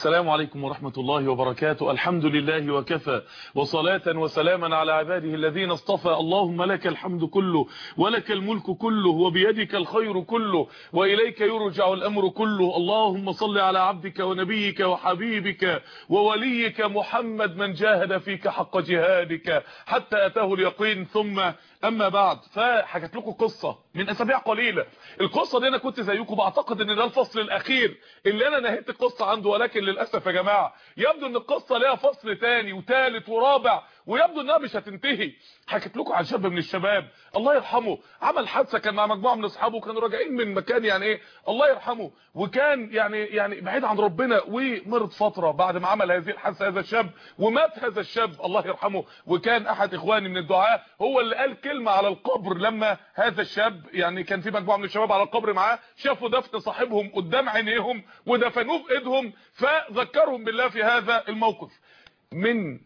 السلام عليكم ورحمة الله وبركاته. الحمد لله وكفى. وصلاة وسلاما على عباده الذين اصطفى. اللهم لك الحمد كله ولك الملك كله وبيدك الخير كله وإليك يرجع الأمر كله. اللهم صل على عبدك ونبيك وحبيبك ووليك محمد من جاهد فيك حق جهادك حتى أتاه اليقين. ثم أما بعد فحكت لكم قصة. من أسابيع قليلة. القصة دي أنا كنت زيكم بعتقد أن ده الفصل الأخير. اللي أنا نهيت القصة عنده ولكن للأسف يا جماعة يبدو أن القصة ليها فصل تاني وتالت ورابع. ويبدو إنها مش هتنتهي. حكيت لكم عن شاب من الشباب. الله يرحمه. عمل حادثة كان مع مجموعة من أصحابه كانوا راجعين من مكان يعني إيه. الله يرحمه. وكان يعني يعني بعيد عن ربنا ومرض فترة بعد ما عمل هذه الحادثة هذا الشاب ومات هذا الشاب. الله يرحمه. وكان أحد إخواني من الدعاه هو اللي قال كلمة على القبر لما هذا الشاب يعني كان في مجموعة من الشباب على القبر معاه شافوا دفن صاحبهم قدام عينيهم ودفنوه بايدهم فذكرهم بالله في هذا الموقف. من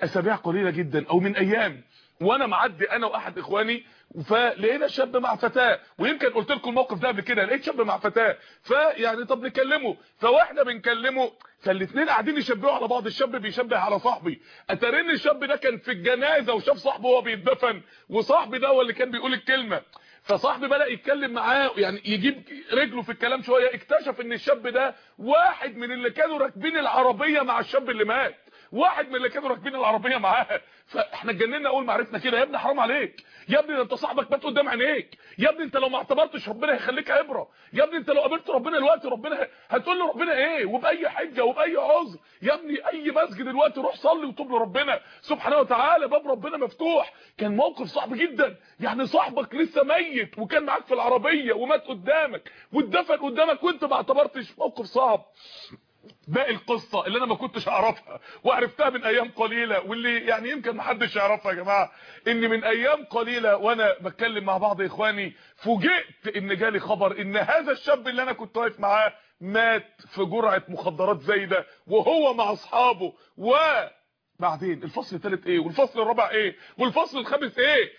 أسابيع قليلة جدا أو من أيام. وأنا معدي أنا وأحد إخواني فلقينا شاب مع فتاة. ويمكن قلت لكم الموقف ده قبل كده لقيت شاب مع فتاة. فيعني طب نكلمه. فواحنا بنكلمه فالاثنين قاعدين يشبهوا على بعض. الشاب بيشبه على صاحبي. اترن الشاب ده كان في الجنازة وشاف صاحبه وهو بيتدفن وصاحبي ده هو اللي كان بيقول الكلمة. فصاحبي بدأ يتكلم معاه يعني يجيب رجله في الكلام شوية. اكتشف إن الشاب ده واحد من اللي كانوا راكبين العربية مع الشاب اللي مات. واحد من اللي كانوا راكبين العربية معاه. فاحنا اتجننا اول ما عرفنا كده. يا ابني حرام عليك. يا ابني انت صاحبك مات قدام عينيك. يا ابني انت لو ما اعتبرتش ربنا هيخليك عبرة. يا ابني انت لو قابلت ربنا دلوقتي ربنا هتقول له ربنا إيه؟ وبأي حجة وبأي عذر. يا ابني أي مسجد دلوقتي روح صلي وتوب لربنا. سبحانه وتعالى باب ربنا مفتوح. كان موقف صعب جدا. يعني صاحبك لسه ميت وكان معاك في العربية ومات قدامك. واتدفن قدامك وانت ما اعتبرتش. موقف صعب. باقي القصة اللي أنا ما كنتش أعرفها وعرفتها من أيام قليلة واللي يعني يمكن ما حدش يعرفها يا جماعة إن من أيام قليلة وأنا بتكلم مع بعض إخواني فوجئت إن جالي خبر إن هذا الشاب اللي أنا كنت واقف معاه مات في جرعة مخدرات زايدة وهو مع أصحابه. و بعدين الفصل الثالث إيه؟ والفصل الرابع إيه؟ والفصل الخامس إيه؟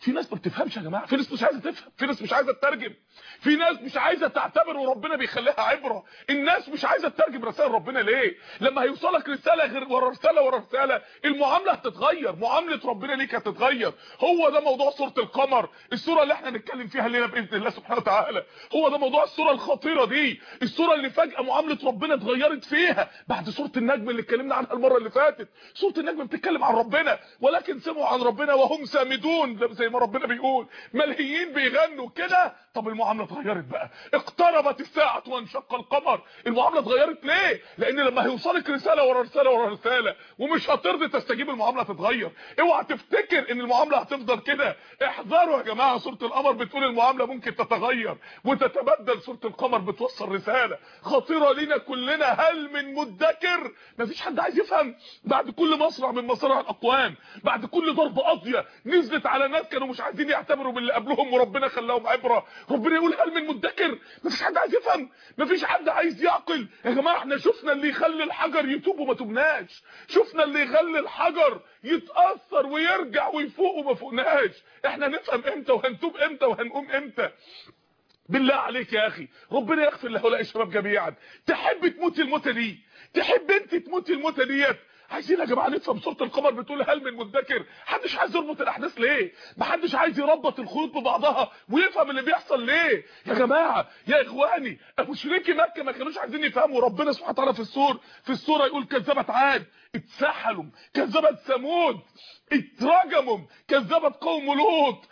في ناس ما بتفهمش يا جماعة في ناس مش عايزة تفهم في ناس مش عايزة تترجم في ناس مش عايزة تعتبر وربنا بيخليها عبرة الناس مش عايزة تترجم رسائل ربنا ليه؟ لما هيوصلك رسالة غير ورا رسالة ورا رسالة المعاملة هتتغير معاملة ربنا ليك هتتغير. هو ده موضوع سورة القمر السورة اللي إحنا هنتكلم فيها الليلة بإذن الله سبحانه وتعالى. هو ده موضوع السورة الخطيرة دي السورة اللي فجأة معاملة ربنا اتغيرت فيها بعد سورة النجم اللي اتكلمنا عنها المرة اللي فاتت. سورة النجم بتتكلم عن ربنا ولكن سمعوا عن ربنا وهم سامدون. زي ما ربنا بيقول. ملهيين بيغنوا كده. طب المعاملة اتغيرت بقى. اقتربت الساعة وانشق القمر. المعاملة اتغيرت ليه؟ لأن لما هيوصلك رسالة ورا رسالة ورا رسالة ومش هترضي تستجيب المعاملة هتتغير اوعى تفتكر إن المعاملة هتفضل كده. احذروا يا جماعة. سورة القمر بتقول المعاملة ممكن تتغير وتتبدل. سورة القمر بتوصل رسالة. خطيرة لينا كلنا. هل من مدكر؟ مفيش حد عايز يفهم. بعد كل مصرع من مصارع الأقوام بعد كل ضربه قاضية نزلت على ناس كانوا مش عايزين يعتبروا باللي قبلهم وربنا خلاهم عبرة. ربنا يقول هل من مدكر؟ مفيش حد عايز يفهم. مفيش حد عايز يعقل. يا جماعة إحنا شفنا اللي يخلي الحجر يتوب وما تبناش. شفنا اللي يخلي الحجر يتأثر ويرجع ويفوق وما فوقناش. إحنا نفهم إمتى وهنتوب إمتى وهنقوم إمتى. بالله عليك يا أخي. ربنا يغفر لهؤلاء الشباب جميعا. تحب تموت الموتة دي؟ تحب أنت تموت الموتة ديت؟ عايزين يا جماعة نفهم سوره القمر بتقول هل من مدكر؟ محدش عايز يربط الأحداث ليه؟ محدش عايز يربط الخيوط ببعضها ويفهم اللي بيحصل ليه؟ يا جماعة يا إخواني مشركي مكة ما كانوش عايزين يفهموا. ربنا سبحانه وتعالى في السور في السورة يقول كذبت عاد اتسحلوا كذبت ثمود اترجموا كذبت قوم لوط.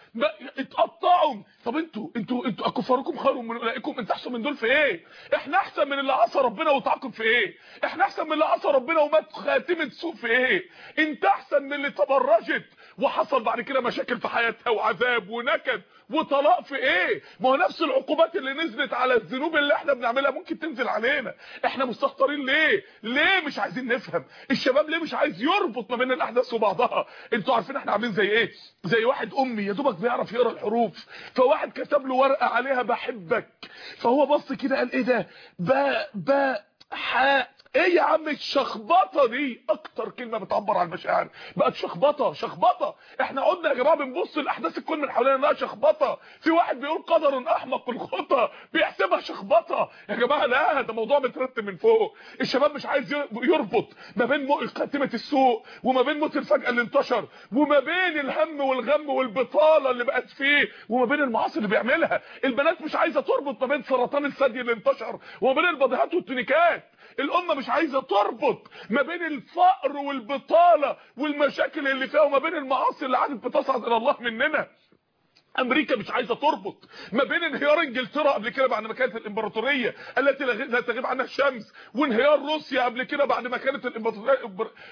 اتقطعوا. طب أنتوا أنتوا أنتوا اكفاركم خير من أولئكم. انت أحسن من دول في إيه؟ إحنا أحسن من اللي عصى ربنا وتعاقب في إيه؟ إحنا أحسن من اللي عصى ربنا ومات خاتمة سوء في إيه؟ انت أحسن من اللي تبرجت وحصل بعد كده مشاكل في حياتها وعذاب ونكد. وطلاق في إيه؟ ما هو نفس العقوبات اللي نزلت على الذنوب اللي إحنا بنعملها ممكن تنزل علينا. إحنا مستهترين ليه؟ ليه مش عايزين نفهم؟ الشباب ليه مش عايز يربط ما بين الأحداث وبعضها؟ أنتوا عارفين إحنا عاملين زي إيه؟ زي واحد أمي يا دوبك بيعرف يقرأ الحروف. فواحد كتب له ورقة عليها بحبك. فهو بص كده قال إيه ده؟ با با حاء إيه يا عم الشخبطة دي؟ أكتر كلمة بتعبر عن المشاعر. بقت شخبطة شخبطة. إحنا قلنا يا جماعة بنبص لأحداث الكون من حوالينا إنها شخبطة. في واحد بيقول قدر أحمق الخطى بيحسبها شخبطة. يا جماعة لا ده موضوع مترتب من فوق. الشباب مش عايز يربط ما بين خاتمه السوق وما بين موت الفجأة اللي انتشر وما بين الهم والغم والبطالة اللي بقت فيه وما بين المعاصي اللي بيعملها. البنات مش عايزة تربط ما بين سرطان الثدي اللي انتشر وما بين البضيعات والتونيكات. الأمة مش عايزة تربط ما بين الفقر والبطالة والمشاكل اللي فيها وما بين المعاصي اللي عادت بتصعد إلى الله مننا. أمريكا مش عايزة تربط ما بين انهيار إنجلترا قبل كده بعد ما كانت الإمبراطورية التي لا تغيب عنها الشمس وانهيار روسيا قبل كده بعد ما كانت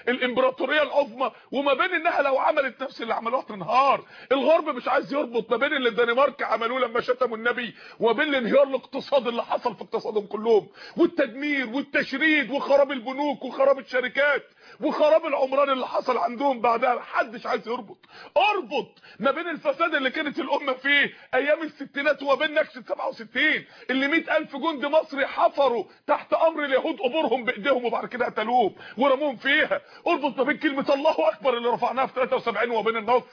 الامبراطوريه العظمى وما بين إنها لو عملت نفس اللي عملوها تنهار الغرب مش عايز يربط ما بين اللي الدنمارك عملوه لما شتموا النبي وما بين الانهيار الاقتصادي اللي حصل في اقتصادهم كلهم والتدمير والتشريد وخراب البنوك وخراب الشركات. وخراب العمران اللي حصل عندهم بعدها محدش عايز يربط. أربط ما بين الفساد اللي كانت الأمة فيه أيام الستينات وما بين نكسه 67 اللي 100000 جندي مصري حفروا تحت أمر اليهود قبورهم بإيديهم وبعد كده قتلوهم ورموهم فيها. أربط ما بين كلمة الله أكبر اللي رفعناها في 73 وما بين النصر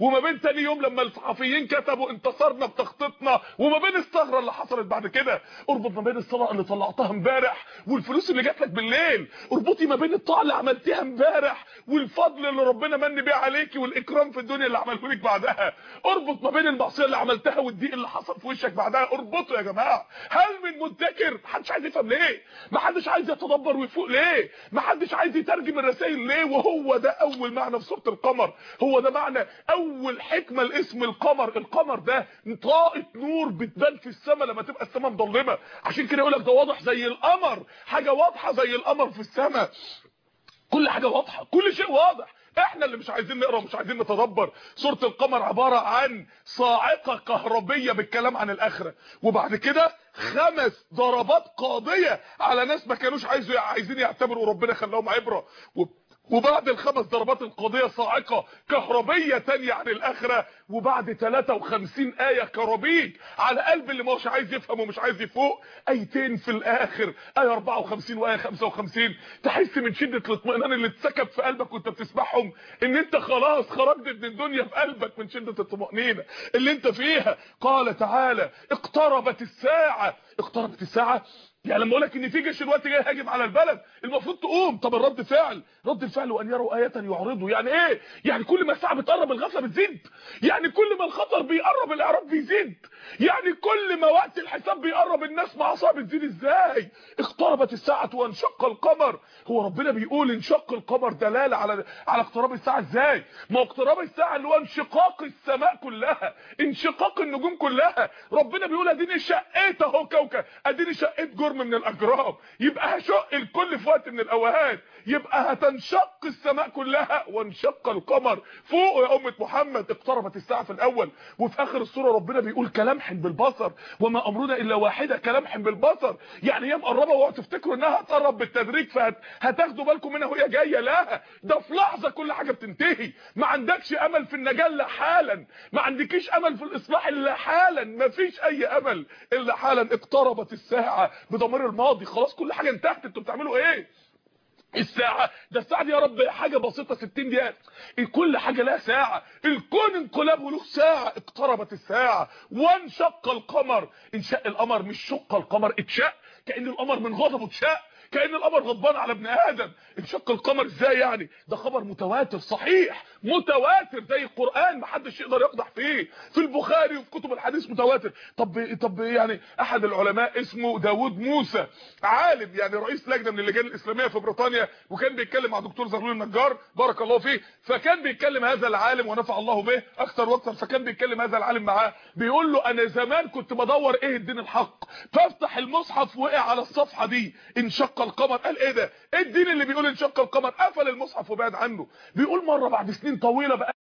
وما بين تاني يوم لما الصحفيين كتبوا انتصرنا بتخطيطنا وما بين الثغرة اللي حصلت بعد كده. أربط ما بين الصلاة اللي طلعتها امبارح والفلوس اللي جات لك بالليل. أربطي ما بين الطاعة اللي عملتيها امبارح والفضل اللي ربنا من بيه عليكي والإكرام في الدنيا اللي عمله لك بعدها. اربط ما بين المعصية اللي عملتها والضيق اللي حصل في وشك بعدها. اربطوا يا جماعة. هل من مدكر؟ محدش عايز يفهم ليه. محدش عايز يتدبر ويفوق ليه. محدش عايز يترجم الرسائل ليه. وهو ده أول معنى في سورة القمر. هو ده معنى أول حكمة لاسم القمر. القمر ده طاقه نور بتبان في السماء لما تبقى السماء مظلمة. عشان كده يقول لك ده واضح زي القمر. حاجة واضحة زي القمر في السماء. كل حاجة واضحة كل شيء واضح. إحنا اللي مش عايزين نقرأ ومش عايزين نتدبر. سورة القمر عبارة عن صاعقة كهربية بالكلام عن الآخرة. وبعد كده خمس ضربات قاضية على ناس ما كانوش عايزين يعتبروا ربنا خلاهم عبرة. وبعد الخمس ضربات القاضية صاعقة كهربية تانية عن الآخرة وبعد 53 آية كرابيج على قلب اللي مش عايز يفهم ومش عايز يفوق أيتين في الآخر آية 54 وآية 55 تحس من شدة الاطمئنان اللي اتسكب في قلبك وانت بتسمعهم إن أنت خلاص خرجت من الدنيا في قلبك من شدة الطمانينه اللي أنت فيها. قال تعالى اقتربت الساعة اقتربت الساعة يعني لما أقول لك إن في جيش دلوقتي جاي هاجم على البلد المفروض تقوم. طب الرد فعل. رد الفعل وأن يروا آية يعرضوا. يعني إيه؟ يعني كل ما الساعة بتقرب الغفلة بتزيد. يعني كل ما الخطر بيقرب الاعراب بيزيد. يعني كل ما وقت الحساب بيقرب الناس معصيه بتزيد إزاي؟ اقتربت الساعة وانشق القمر. هو ربنا بيقول انشق القمر دلالة على على اقتراب الساعة إزاي؟ ما اقتراب الساعة اللي هو انشقاق السماء كلها انشقاق النجوم كلها. ربنا بيقول أديني شقيت أهو كوكب أديني شقيت جرم من الأجرام. يبقى هشق الكل في وقت من الأوقات. يبقى هتنشق السماء كلها وانشق القمر. فوق يا أمة محمد اقتربت الساعة في الأول. وفي آخر السورة ربنا بيقول كلمح بالبصر وما أمرنا إلا واحدة كلمح بالبصر. يعني هي مقربة واوعوا تفتكروا إنها هتقرب بالتدريج فهتاخدوا بالكم منها وهي جاية. لا ده في لحظة كل حاجة بتنتهي. ما عندكش أمل في النجاة إلا حالا. ما عندكيش أمل في الإصلاح إلا حالا. ما فيش أي أمل إلا حالا. اقتربت الساعة بضمير الماضي. خلاص كل حاجة انتهت. أنتوا بتعملوا إيه؟ الساعة. ده الساعة دي يا رب حاجة بسيطة 60 دقيقة. كل حاجة لها ساعة. الكون انقلابه له ساعة. اقتربت الساعة. وانشق القمر. انشق القمر مش شق القمر اتشق كأن القمر من غضبه اتشق كأن القمر غضبان على ابن آدم. انشق القمر إزاي يعني؟ ده خبر متواتر صحيح. متواتر زي القرآن محدش يقدر يقدح فيه. في البخاري وفي كتب الحديث متواتر. طب طب يعني أحد العلماء اسمه داوود موسى عالم يعني رئيس لجنة من اللجان الإسلامية في بريطانيا وكان بيتكلم مع دكتور زغلول النجار بارك الله فيه. فكان بيتكلم هذا العالم ونفع الله به أكثر وأكثر فكان بيتكلم هذا العالم معاه. بيقول له أنا زمان كنت بدور إيه الدين الحق؟ فافتح المصحف وقع على الصفحة دي. انشق القمر. قال إيه ده؟ إيه الدين اللي بيقول انشق القمر؟ قفل المصحف وبعد عنه. بيقول مرة بعد سنين طويلة بقى